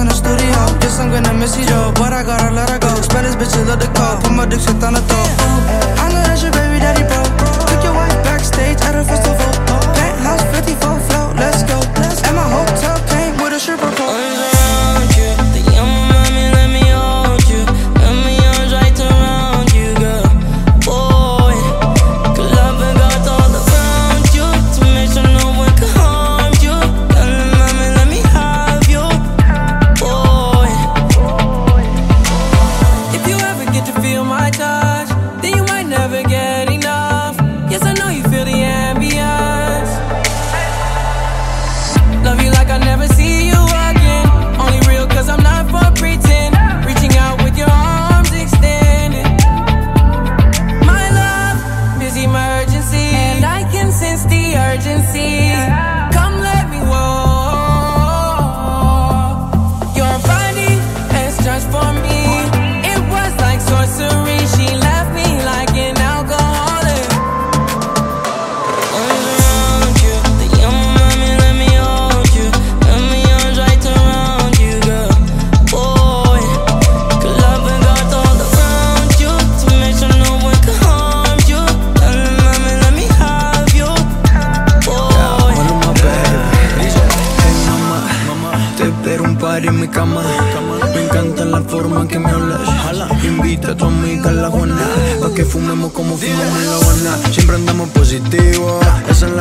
in the studio. Guess I'm gonna miss you, yo. But I gotta let her go. Spanish bitches love the call. Put my dick shit on the throat. I know En mi cama. Me encanta la forma en que me hablas. Invita a tu amiga a la Juana. Pa' que fumemos como fumamos en la Habana. Siempre andamos positivos. Esa es la